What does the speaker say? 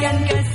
can get